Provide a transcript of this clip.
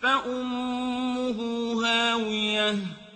فَأُمُّهُ هَاوِيَةٌ